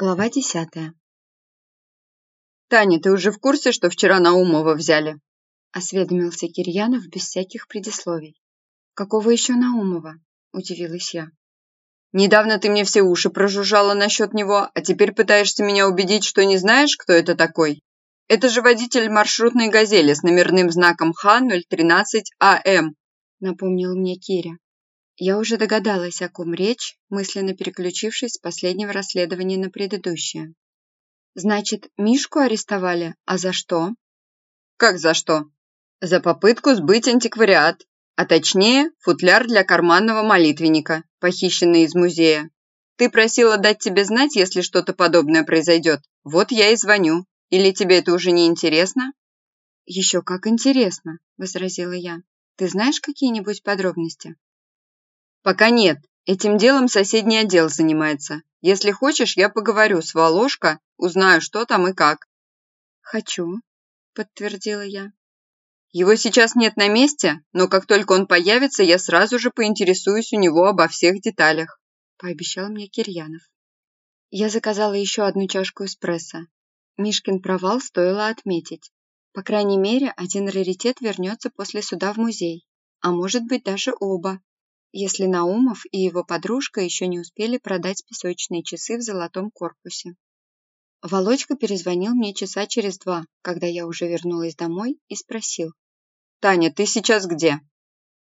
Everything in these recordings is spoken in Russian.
Глава десятая. «Таня, ты уже в курсе, что вчера Наумова взяли?» Осведомился Кирьянов без всяких предисловий. «Какого еще Наумова?» – удивилась я. «Недавно ты мне все уши прожужжала насчет него, а теперь пытаешься меня убедить, что не знаешь, кто это такой? Это же водитель маршрутной «Газели» с номерным знаком Х-013АМ», – напомнил мне Киря. Я уже догадалась, о ком речь, мысленно переключившись с последнего расследования на предыдущее. Значит, Мишку арестовали, а за что? Как за что? За попытку сбыть антиквариат, а точнее, футляр для карманного молитвенника, похищенный из музея. Ты просила дать тебе знать, если что-то подобное произойдет. Вот я и звоню. Или тебе это уже не интересно? Еще как интересно, возразила я. Ты знаешь какие-нибудь подробности? «Пока нет. Этим делом соседний отдел занимается. Если хочешь, я поговорю с Волошко, узнаю, что там и как». «Хочу», – подтвердила я. «Его сейчас нет на месте, но как только он появится, я сразу же поинтересуюсь у него обо всех деталях», – пообещал мне Кирьянов. Я заказала еще одну чашку эспрессо. Мишкин провал стоило отметить. По крайней мере, один раритет вернется после суда в музей, а может быть даже оба, если Наумов и его подружка еще не успели продать песочные часы в золотом корпусе. Володька перезвонил мне часа через два, когда я уже вернулась домой, и спросил. «Таня, ты сейчас где?»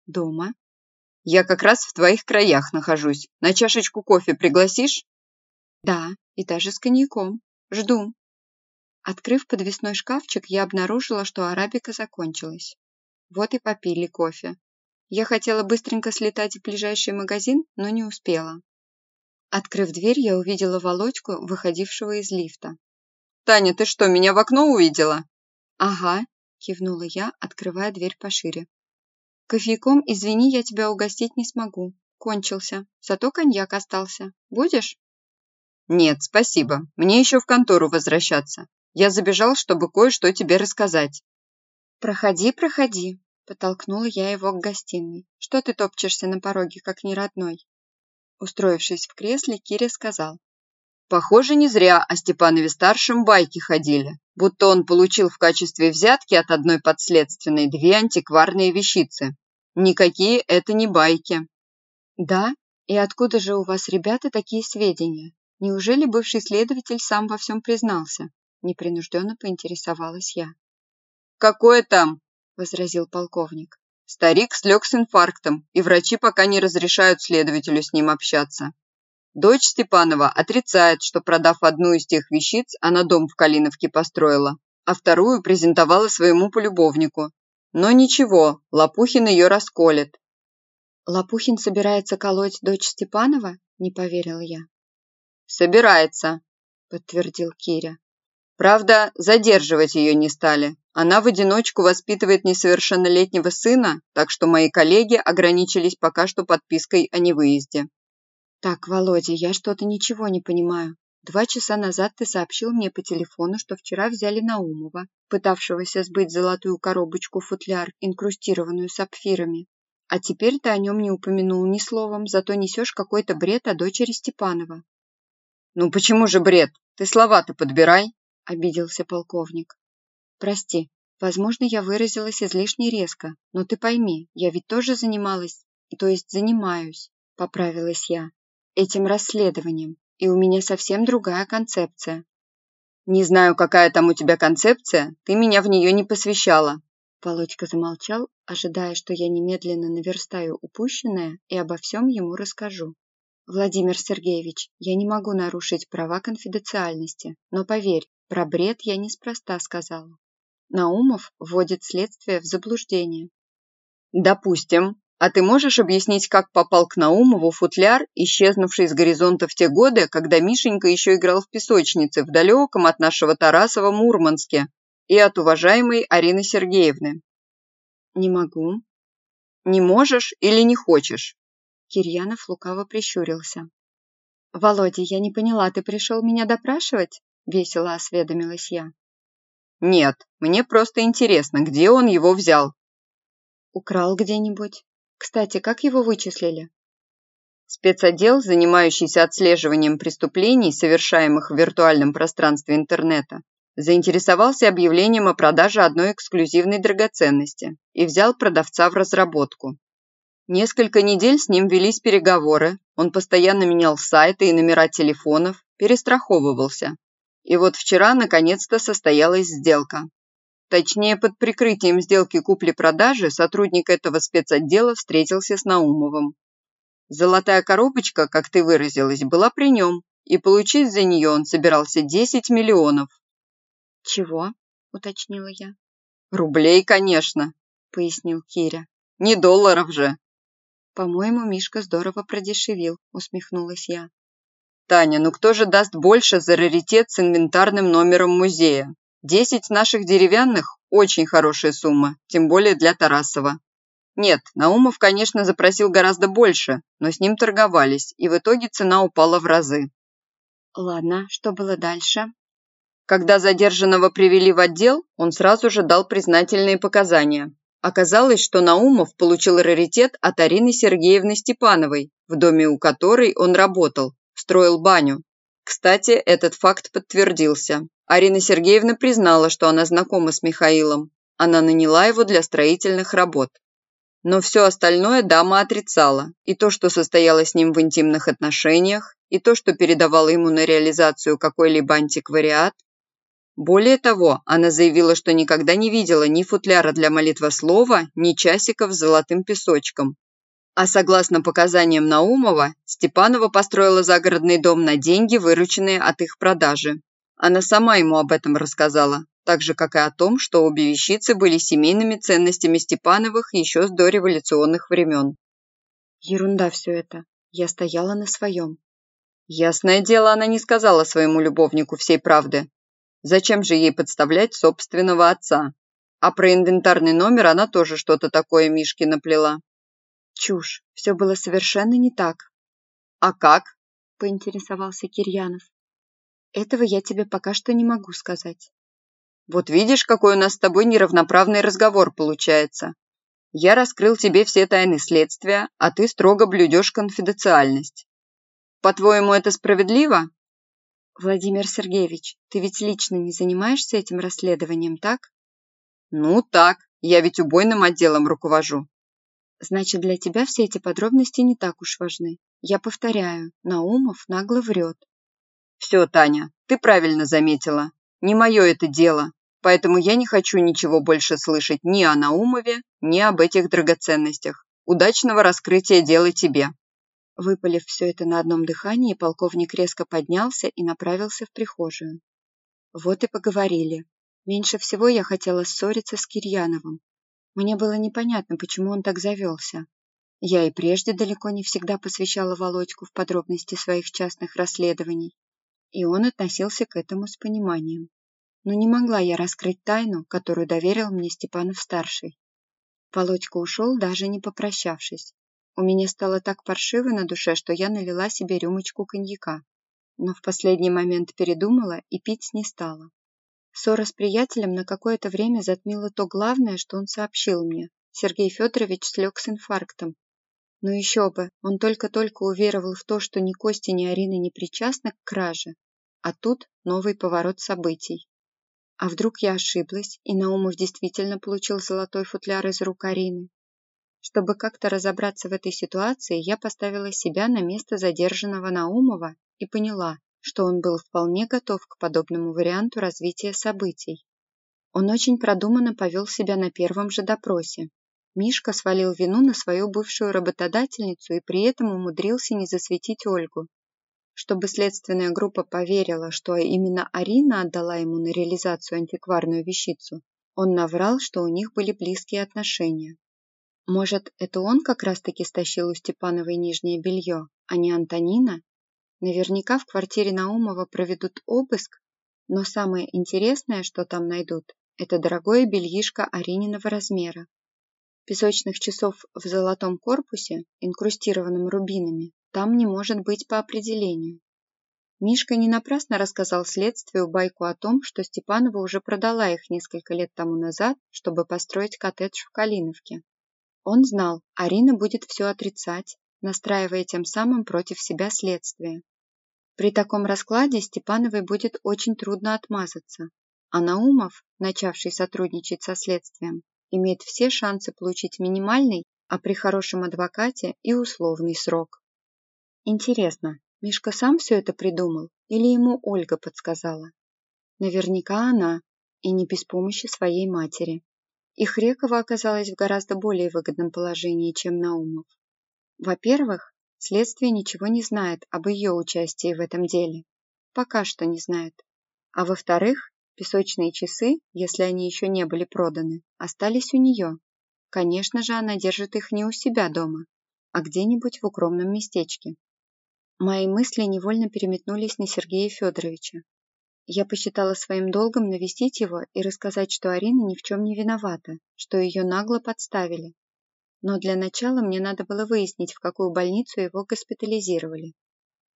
«Дома». «Я как раз в твоих краях нахожусь. На чашечку кофе пригласишь?» «Да, и даже с коньяком. Жду». Открыв подвесной шкафчик, я обнаружила, что арабика закончилась. Вот и попили кофе. Я хотела быстренько слетать в ближайший магазин, но не успела. Открыв дверь, я увидела Володьку, выходившего из лифта. «Таня, ты что, меня в окно увидела?» «Ага», – кивнула я, открывая дверь пошире. «Кофейком, извини, я тебя угостить не смогу. Кончился. Зато коньяк остался. Будешь?» «Нет, спасибо. Мне еще в контору возвращаться. Я забежал, чтобы кое-что тебе рассказать». «Проходи, проходи», Подтолкнула я его к гостиной. «Что ты топчешься на пороге, как неродной?» Устроившись в кресле, Киря сказал. «Похоже, не зря о Степанове-старшем байки ходили, будто он получил в качестве взятки от одной подследственной две антикварные вещицы. Никакие это не байки». «Да? И откуда же у вас, ребята, такие сведения? Неужели бывший следователь сам во всем признался?» Непринужденно поинтересовалась я. «Какое там? – возразил полковник. Старик слег с инфарктом, и врачи пока не разрешают следователю с ним общаться. Дочь Степанова отрицает, что, продав одну из тех вещиц, она дом в Калиновке построила, а вторую презентовала своему полюбовнику. Но ничего, Лопухин ее расколет. «Лопухин собирается колоть дочь Степанова?» – не поверила я. «Собирается», – подтвердил Киря. «Правда, задерживать ее не стали. Она в одиночку воспитывает несовершеннолетнего сына, так что мои коллеги ограничились пока что подпиской о невыезде. Так, Володя, я что-то ничего не понимаю. Два часа назад ты сообщил мне по телефону, что вчера взяли Наумова, пытавшегося сбыть золотую коробочку-футляр, инкрустированную сапфирами. А теперь ты о нем не упомянул ни словом, зато несешь какой-то бред о дочери Степанова. «Ну почему же бред? Ты слова-то подбирай!» – обиделся полковник. Прости, возможно, я выразилась излишне резко, но ты пойми, я ведь тоже занималась, то есть занимаюсь, поправилась я, этим расследованием, и у меня совсем другая концепция. Не знаю, какая там у тебя концепция, ты меня в нее не посвящала. Володька замолчал, ожидая, что я немедленно наверстаю упущенное и обо всем ему расскажу. Владимир Сергеевич, я не могу нарушить права конфиденциальности, но поверь, про бред я неспроста сказала. Наумов вводит следствие в заблуждение. Допустим. А ты можешь объяснить, как попал к Наумову футляр, исчезнувший с горизонта в те годы, когда Мишенька еще играл в песочнице в далеком от нашего Тарасова Мурманске и от уважаемой Арины Сергеевны? Не могу. Не можешь или не хочешь? Кирьянов лукаво прищурился. «Володя, я не поняла, ты пришел меня допрашивать?» – весело осведомилась я. «Нет, мне просто интересно, где он его взял?» «Украл где-нибудь. Кстати, как его вычислили?» Спецотдел, занимающийся отслеживанием преступлений, совершаемых в виртуальном пространстве интернета, заинтересовался объявлением о продаже одной эксклюзивной драгоценности и взял продавца в разработку. Несколько недель с ним велись переговоры, он постоянно менял сайты и номера телефонов, перестраховывался. И вот вчера наконец-то состоялась сделка. Точнее, под прикрытием сделки купли-продажи сотрудник этого спецотдела встретился с Наумовым. Золотая коробочка, как ты выразилась, была при нем, и получить за нее он собирался 10 миллионов. «Чего?» – уточнила я. «Рублей, конечно», – пояснил Киря. «Не долларов же». «По-моему, Мишка здорово продешевил», – усмехнулась я. «Таня, ну кто же даст больше за раритет с инвентарным номером музея? Десять наших деревянных – очень хорошая сумма, тем более для Тарасова. Нет, Наумов, конечно, запросил гораздо больше, но с ним торговались, и в итоге цена упала в разы. Ладно, что было дальше? Когда задержанного привели в отдел, он сразу же дал признательные показания. Оказалось, что Наумов получил раритет от Арины Сергеевны Степановой, в доме у которой он работал, строил баню. Кстати, этот факт подтвердился. Арина Сергеевна признала, что она знакома с Михаилом. Она наняла его для строительных работ. Но все остальное дама отрицала. И то, что состояла с ним в интимных отношениях, и то, что передавала ему на реализацию какой-либо антиквариат. Более того, она заявила, что никогда не видела ни футляра для молитвослова, ни часиков с золотым песочком. А согласно показаниям Наумова, Степанова построила загородный дом на деньги, вырученные от их продажи. Она сама ему об этом рассказала, так же, как и о том, что обе вещицы были семейными ценностями Степановых еще с дореволюционных времен. Ерунда все это. Я стояла на своем. Ясное дело, она не сказала своему любовнику всей правды. Зачем же ей подставлять собственного отца? А про инвентарный номер она тоже что-то такое Мишке наплела. Чушь. Все было совершенно не так. А как? Поинтересовался Кирьянов. Этого я тебе пока что не могу сказать. Вот видишь, какой у нас с тобой неравноправный разговор получается. Я раскрыл тебе все тайны следствия, а ты строго блюдешь конфиденциальность. По-твоему, это справедливо? Владимир Сергеевич, ты ведь лично не занимаешься этим расследованием, так? Ну так, я ведь убойным отделом руковожу. Значит, для тебя все эти подробности не так уж важны. Я повторяю, Наумов нагло врет. Все, Таня, ты правильно заметила. Не мое это дело поэтому я не хочу ничего больше слышать ни о Наумове, ни об этих драгоценностях. Удачного раскрытия дела тебе». Выпалив все это на одном дыхании, полковник резко поднялся и направился в прихожую. Вот и поговорили. Меньше всего я хотела ссориться с Кирьяновым. Мне было непонятно, почему он так завелся. Я и прежде далеко не всегда посвящала Володьку в подробности своих частных расследований, и он относился к этому с пониманием но не могла я раскрыть тайну, которую доверил мне Степанов-старший. Володька ушел, даже не попрощавшись. У меня стало так паршиво на душе, что я налила себе рюмочку коньяка, но в последний момент передумала и пить не стала. Ссора с приятелем на какое-то время затмила то главное, что он сообщил мне. Сергей Федорович слег с инфарктом. Но еще бы, он только-только уверовал в то, что ни Костя, ни Арина не причастны к краже. А тут новый поворот событий. А вдруг я ошиблась, и Наумов действительно получил золотой футляр из рук Арины? Чтобы как-то разобраться в этой ситуации, я поставила себя на место задержанного Наумова и поняла, что он был вполне готов к подобному варианту развития событий. Он очень продуманно повел себя на первом же допросе. Мишка свалил вину на свою бывшую работодательницу и при этом умудрился не засветить Ольгу. Чтобы следственная группа поверила, что именно Арина отдала ему на реализацию антикварную вещицу, он наврал, что у них были близкие отношения. Может, это он как раз-таки стащил у Степановой нижнее белье, а не Антонина? Наверняка в квартире Наумова проведут обыск, но самое интересное, что там найдут, это дорогое бельишко Арининого размера. Песочных часов в золотом корпусе, инкрустированном рубинами, там не может быть по определению. Мишка не напрасно рассказал следствию байку о том, что Степанова уже продала их несколько лет тому назад, чтобы построить коттедж в Калиновке. Он знал, Арина будет все отрицать, настраивая тем самым против себя следствие. При таком раскладе Степановой будет очень трудно отмазаться, а Наумов, начавший сотрудничать со следствием, имеет все шансы получить минимальный, а при хорошем адвокате и условный срок. Интересно, Мишка сам все это придумал или ему Ольга подсказала? Наверняка она, и не без помощи своей матери. И Хрекова оказалась в гораздо более выгодном положении, чем Наумов. Во-первых, следствие ничего не знает об ее участии в этом деле. Пока что не знает. А во-вторых, песочные часы, если они еще не были проданы, остались у нее. Конечно же, она держит их не у себя дома, а где-нибудь в укромном местечке. Мои мысли невольно переметнулись на Сергея Федоровича. Я посчитала своим долгом навестить его и рассказать, что Арина ни в чем не виновата, что ее нагло подставили. Но для начала мне надо было выяснить, в какую больницу его госпитализировали.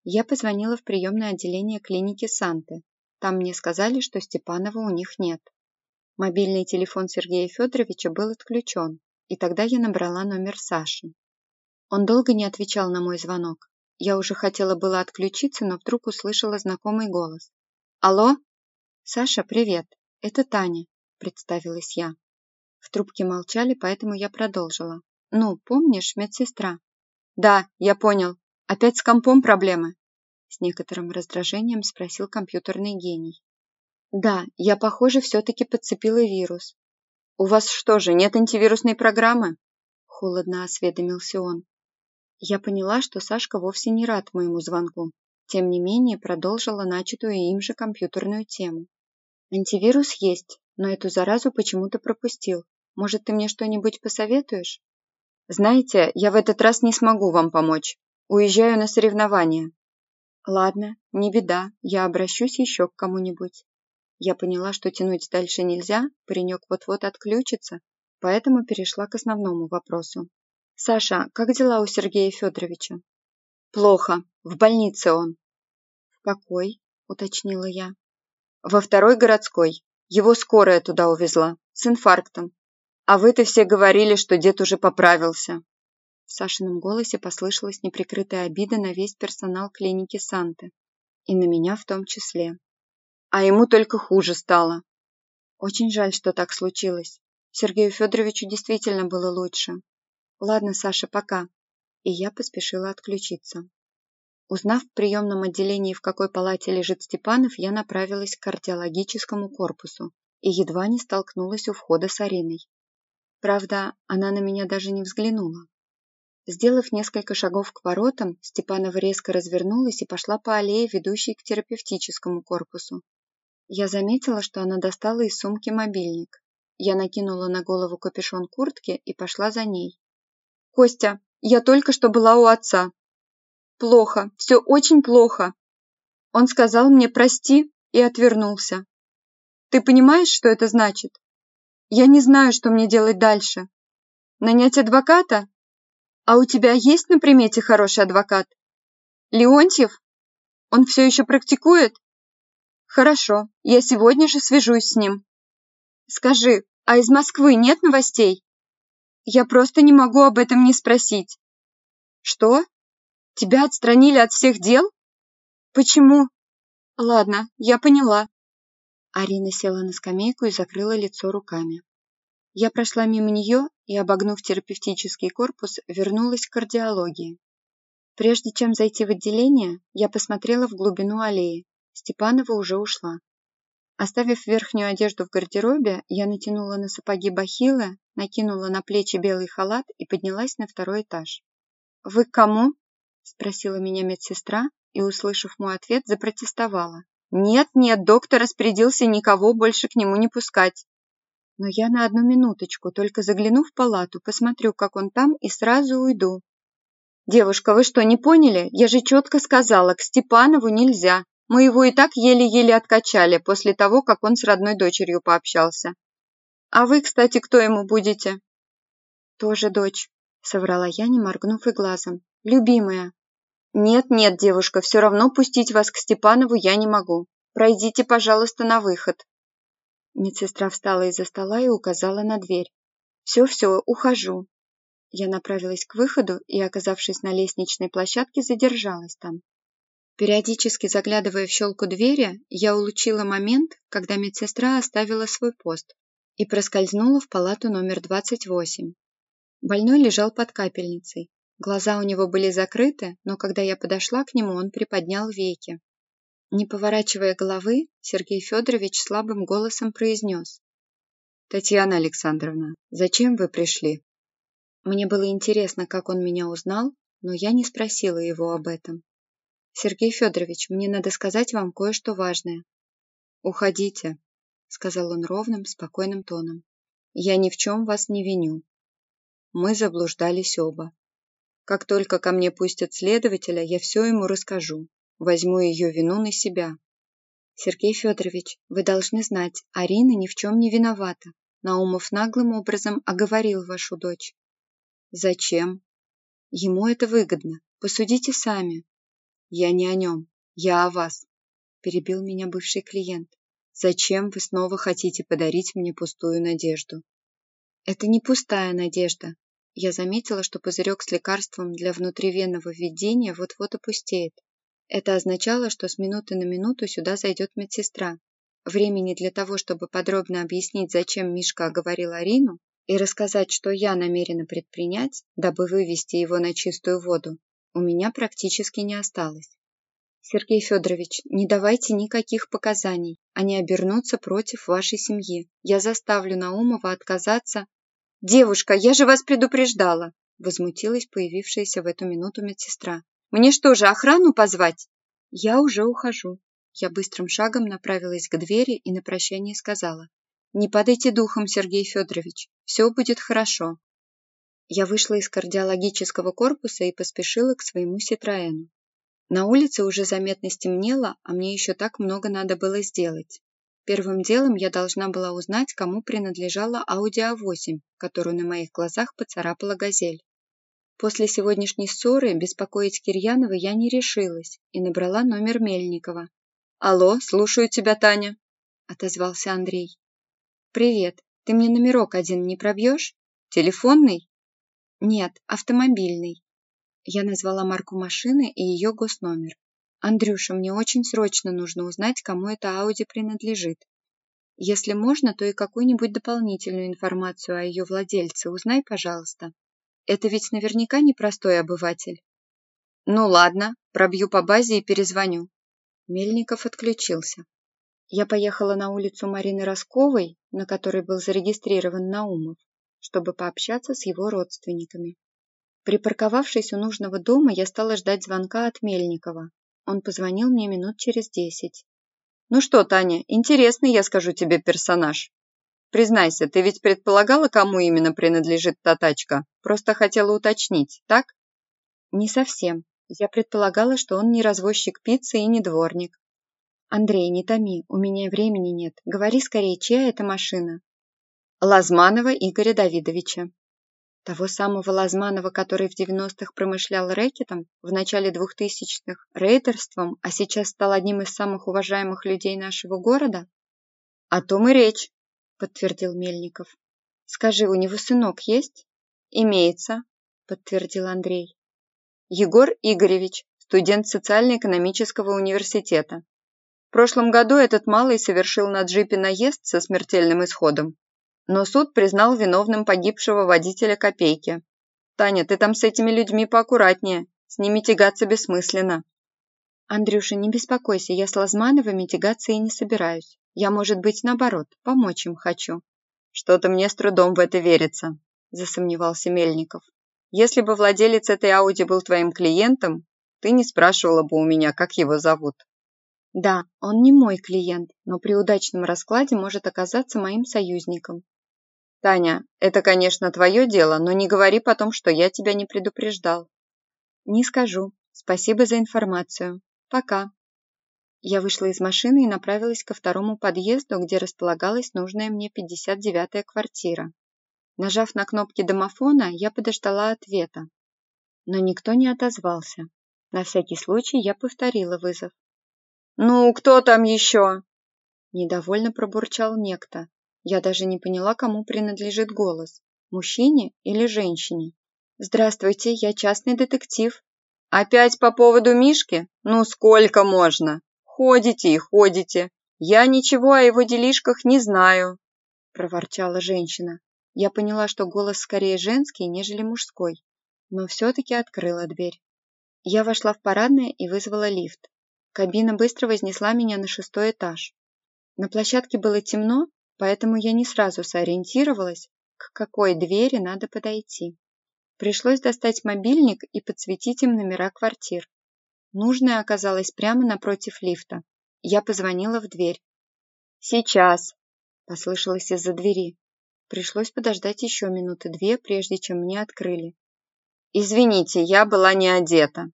Я позвонила в приемное отделение клиники Санты. Там мне сказали, что Степанова у них нет. Мобильный телефон Сергея Федоровича был отключен, и тогда я набрала номер Саши. Он долго не отвечал на мой звонок. Я уже хотела было отключиться, но вдруг услышала знакомый голос. «Алло?» «Саша, привет. Это Таня», – представилась я. В трубке молчали, поэтому я продолжила. «Ну, помнишь, медсестра?» «Да, я понял. Опять с компом проблемы?» С некоторым раздражением спросил компьютерный гений. «Да, я, похоже, все-таки подцепила вирус». «У вас что же, нет антивирусной программы?» Холодно осведомился он. Я поняла, что Сашка вовсе не рад моему звонку, тем не менее, продолжила начатую им же компьютерную тему. Антивирус есть, но эту заразу почему-то пропустил. Может, ты мне что-нибудь посоветуешь? Знаете, я в этот раз не смогу вам помочь. Уезжаю на соревнования. Ладно, не беда, я обращусь еще к кому-нибудь. Я поняла, что тянуть дальше нельзя, паренек вот-вот отключится, поэтому перешла к основному вопросу. Саша, как дела у Сергея Федоровича? Плохо. В больнице он. В какой? Уточнила я. Во второй городской. Его скорая туда увезла. С инфарктом. А вы-то все говорили, что дед уже поправился. В Сашином голосе послышалась неприкрытая обида на весь персонал клиники Санты. И на меня в том числе. А ему только хуже стало. Очень жаль, что так случилось. Сергею Федоровичу действительно было лучше. Ладно, Саша, пока и я поспешила отключиться. Узнав в приемном отделении, в какой палате лежит Степанов, я направилась к кардиологическому корпусу и едва не столкнулась у входа с Ариной. Правда, она на меня даже не взглянула. Сделав несколько шагов к воротам, Степанова резко развернулась и пошла по аллее, ведущей к терапевтическому корпусу. Я заметила, что она достала из сумки мобильник. Я накинула на голову капюшон куртки и пошла за ней. «Костя, я только что была у отца. Плохо, все очень плохо. Он сказал мне «прости» и отвернулся. Ты понимаешь, что это значит? Я не знаю, что мне делать дальше. Нанять адвоката? А у тебя есть на примете хороший адвокат? Леонтьев? Он все еще практикует? Хорошо, я сегодня же свяжусь с ним. Скажи, а из Москвы нет новостей? Я просто не могу об этом не спросить. Что? Тебя отстранили от всех дел? Почему? Ладно, я поняла. Арина села на скамейку и закрыла лицо руками. Я прошла мимо нее и, обогнув терапевтический корпус, вернулась к кардиологии. Прежде чем зайти в отделение, я посмотрела в глубину аллеи. Степанова уже ушла. Оставив верхнюю одежду в гардеробе, я натянула на сапоги бахилы, накинула на плечи белый халат и поднялась на второй этаж. «Вы к кому?» – спросила меня медсестра и, услышав мой ответ, запротестовала. «Нет, нет, доктор распорядился никого больше к нему не пускать». «Но я на одну минуточку, только загляну в палату, посмотрю, как он там, и сразу уйду». «Девушка, вы что, не поняли? Я же четко сказала, к Степанову нельзя. Мы его и так еле-еле откачали после того, как он с родной дочерью пообщался. А вы, кстати, кто ему будете? Тоже дочь, соврала я, не моргнув и глазом. Любимая. Нет-нет, девушка, все равно пустить вас к Степанову я не могу. Пройдите, пожалуйста, на выход. Медсестра встала из-за стола и указала на дверь. Все-все, ухожу. Я направилась к выходу и, оказавшись на лестничной площадке, задержалась там. Периодически заглядывая в щелку двери, я улучила момент, когда медсестра оставила свой пост и проскользнула в палату номер 28. Больной лежал под капельницей. Глаза у него были закрыты, но когда я подошла к нему, он приподнял веки. Не поворачивая головы, Сергей Федорович слабым голосом произнес. «Татьяна Александровна, зачем вы пришли?» Мне было интересно, как он меня узнал, но я не спросила его об этом. «Сергей Федорович, мне надо сказать вам кое-что важное». «Уходите», — сказал он ровным, спокойным тоном. «Я ни в чем вас не виню». Мы заблуждались оба. Как только ко мне пустят следователя, я все ему расскажу. Возьму ее вину на себя. Сергей Федорович, вы должны знать, Арина ни в чем не виновата. Наумов наглым образом оговорил вашу дочь. Зачем? Ему это выгодно. Посудите сами. «Я не о нем. Я о вас», – перебил меня бывший клиент. «Зачем вы снова хотите подарить мне пустую надежду?» «Это не пустая надежда». Я заметила, что пузырек с лекарством для внутривенного введения вот-вот опустеет. Это означало, что с минуты на минуту сюда зайдет медсестра. Времени для того, чтобы подробно объяснить, зачем Мишка оговорил Арину, и рассказать, что я намерена предпринять, дабы вывести его на чистую воду, у меня практически не осталось. Сергей Федорович, не давайте никаких показаний. Они обернутся против вашей семьи. Я заставлю Наумова отказаться. Девушка, я же вас предупреждала, возмутилась появившаяся в эту минуту медсестра. Мне что же, охрану позвать? Я уже ухожу. Я быстрым шагом направилась к двери и на прощание сказала. Не падайте духом, Сергей Федорович. Все будет хорошо. Я вышла из кардиологического корпуса и поспешила к своему Ситроэну. На улице уже заметно стемнело, а мне еще так много надо было сделать. Первым делом я должна была узнать, кому принадлежала Audi A8, которую на моих глазах поцарапала «Газель». После сегодняшней ссоры беспокоить Кирьянова я не решилась и набрала номер Мельникова. «Алло, слушаю тебя, Таня», – отозвался Андрей. «Привет, ты мне номерок один не пробьешь? Телефонный?» Нет, автомобильный. Я назвала марку машины и ее госномер. Андрюша, мне очень срочно нужно узнать, кому эта Ауди принадлежит. Если можно, то и какую-нибудь дополнительную информацию о ее владельце узнай, пожалуйста. Это ведь наверняка непростой обыватель. Ну ладно, пробью по базе и перезвоню. Мельников отключился. Я поехала на улицу Марины Росковой, на которой был зарегистрирован Наумов чтобы пообщаться с его родственниками. Припарковавшись у нужного дома, я стала ждать звонка от Мельникова. Он позвонил мне минут через десять. «Ну что, Таня, интересный, я скажу тебе, персонаж. Признайся, ты ведь предполагала, кому именно принадлежит та тачка? Просто хотела уточнить, так?» «Не совсем. Я предполагала, что он не развозчик пиццы и не дворник». «Андрей, не томи, у меня времени нет. Говори скорее, чья это машина?» Лазманова Игоря Давидовича. Того самого Лазманова, который в 90-х промышлял рэкетом, в начале 2000-х рейдерством, а сейчас стал одним из самых уважаемых людей нашего города? О том и речь, подтвердил Мельников. Скажи, у него сынок есть? Имеется, подтвердил Андрей. Егор Игоревич, студент социально-экономического университета. В прошлом году этот малый совершил на джипе наезд со смертельным исходом но суд признал виновным погибшего водителя Копейки. «Таня, ты там с этими людьми поаккуратнее, с ними тягаться бессмысленно». «Андрюша, не беспокойся, я с Лазмановыми тягаться и не собираюсь. Я, может быть, наоборот, помочь им хочу». «Что-то мне с трудом в это верится», – засомневался Мельников. «Если бы владелец этой Ауди был твоим клиентом, ты не спрашивала бы у меня, как его зовут». «Да, он не мой клиент, но при удачном раскладе может оказаться моим союзником. Таня, это, конечно, твое дело, но не говори потом, что я тебя не предупреждал. Не скажу. Спасибо за информацию. Пока. Я вышла из машины и направилась ко второму подъезду, где располагалась нужная мне 59-я квартира. Нажав на кнопки домофона, я подождала ответа. Но никто не отозвался. На всякий случай я повторила вызов. «Ну, кто там еще?» Недовольно пробурчал некто, я даже не поняла, кому принадлежит голос – мужчине или женщине. «Здравствуйте, я частный детектив». «Опять по поводу Мишки? Ну сколько можно? Ходите и ходите. Я ничего о его делишках не знаю», – проворчала женщина. Я поняла, что голос скорее женский, нежели мужской, но все-таки открыла дверь. Я вошла в парадное и вызвала лифт. Кабина быстро вознесла меня на шестой этаж. На площадке было темно, поэтому я не сразу сориентировалась, к какой двери надо подойти. Пришлось достать мобильник и подсветить им номера квартир. Нужная оказалась прямо напротив лифта. Я позвонила в дверь. «Сейчас!» – послышалось из-за двери. Пришлось подождать еще минуты две, прежде чем мне открыли. «Извините, я была не одета».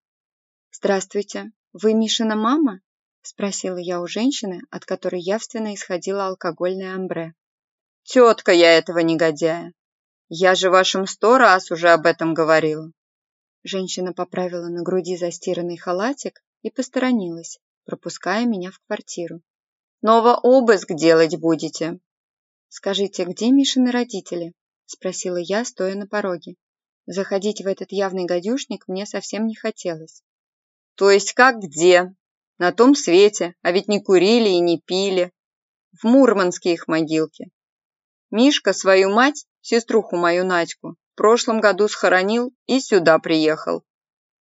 «Здравствуйте. Вы Мишина мама?» Спросила я у женщины, от которой явственно исходила алкогольная амбре. «Тетка я этого негодяя. Я же вашим сто раз уже об этом говорила». Женщина поправила на груди застиранный халатик и посторонилась, пропуская меня в квартиру. «Снова обыск делать будете?» «Скажите, где Мишины родители?» – спросила я, стоя на пороге. Заходить в этот явный гадюшник мне совсем не хотелось. «То есть как где?» «На том свете, а ведь не курили и не пили. В Мурманске их могилки. Мишка свою мать, сеструху мою Надьку, в прошлом году схоронил и сюда приехал.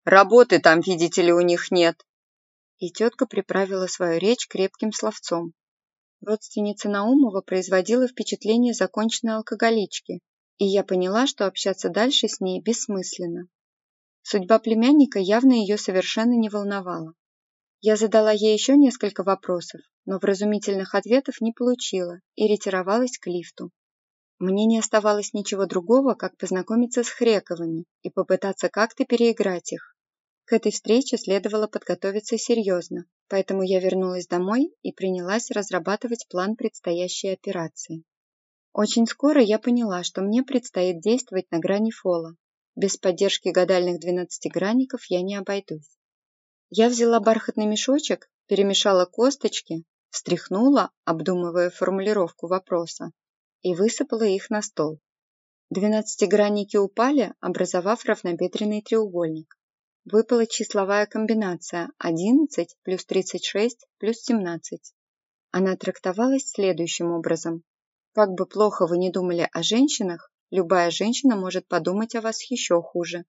Работы там, видите ли, у них нет». И тетка приправила свою речь крепким словцом. Родственница Наумова производила впечатление законченной алкоголички, и я поняла, что общаться дальше с ней бессмысленно. Судьба племянника явно ее совершенно не волновала. Я задала ей еще несколько вопросов, но вразумительных ответов не получила и ретировалась к лифту. Мне не оставалось ничего другого, как познакомиться с Хрековыми и попытаться как-то переиграть их. К этой встрече следовало подготовиться серьезно, поэтому я вернулась домой и принялась разрабатывать план предстоящей операции. Очень скоро я поняла, что мне предстоит действовать на грани фола. Без поддержки гадальных двенадцатигранников я не обойдусь. Я взяла бархатный мешочек, перемешала косточки, встряхнула, обдумывая формулировку вопроса, и высыпала их на стол. Двенадцатигранники упали, образовав равнобедренный треугольник выпала числовая комбинация 11 плюс 36 плюс 17. Она трактовалась следующим образом. Как бы плохо вы ни думали о женщинах, любая женщина может подумать о вас еще хуже.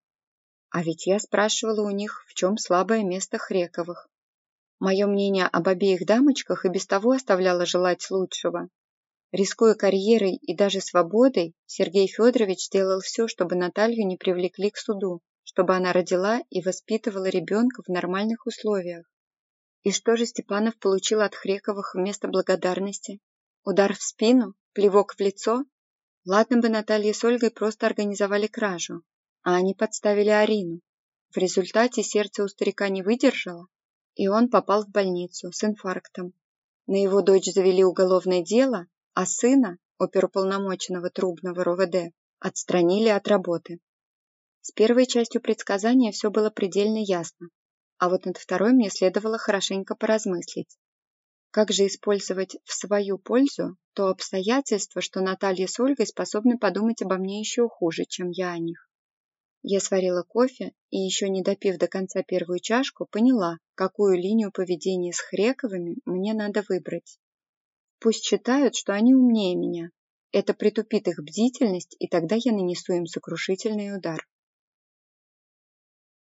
А ведь я спрашивала у них, в чем слабое место Хрековых. Мое мнение об обеих дамочках и без того оставляло желать лучшего. Рискуя карьерой и даже свободой, Сергей Федорович сделал все, чтобы Наталью не привлекли к суду чтобы она родила и воспитывала ребенка в нормальных условиях. И что же Степанов получил от Хрековых вместо благодарности? Удар в спину? Плевок в лицо? Ладно бы Наталья с Ольгой просто организовали кражу, а они подставили Арину. В результате сердце у старика не выдержало, и он попал в больницу с инфарктом. На его дочь завели уголовное дело, а сына, оперуполномоченного Трубного РОВД, отстранили от работы. С первой частью предсказания все было предельно ясно, а вот над второй мне следовало хорошенько поразмыслить. Как же использовать в свою пользу то обстоятельство, что Наталья с Ольгой способны подумать обо мне еще хуже, чем я о них? Я сварила кофе и, еще не допив до конца первую чашку, поняла, какую линию поведения с Хрековыми мне надо выбрать. Пусть считают, что они умнее меня. Это притупит их бдительность, и тогда я нанесу им сокрушительный удар.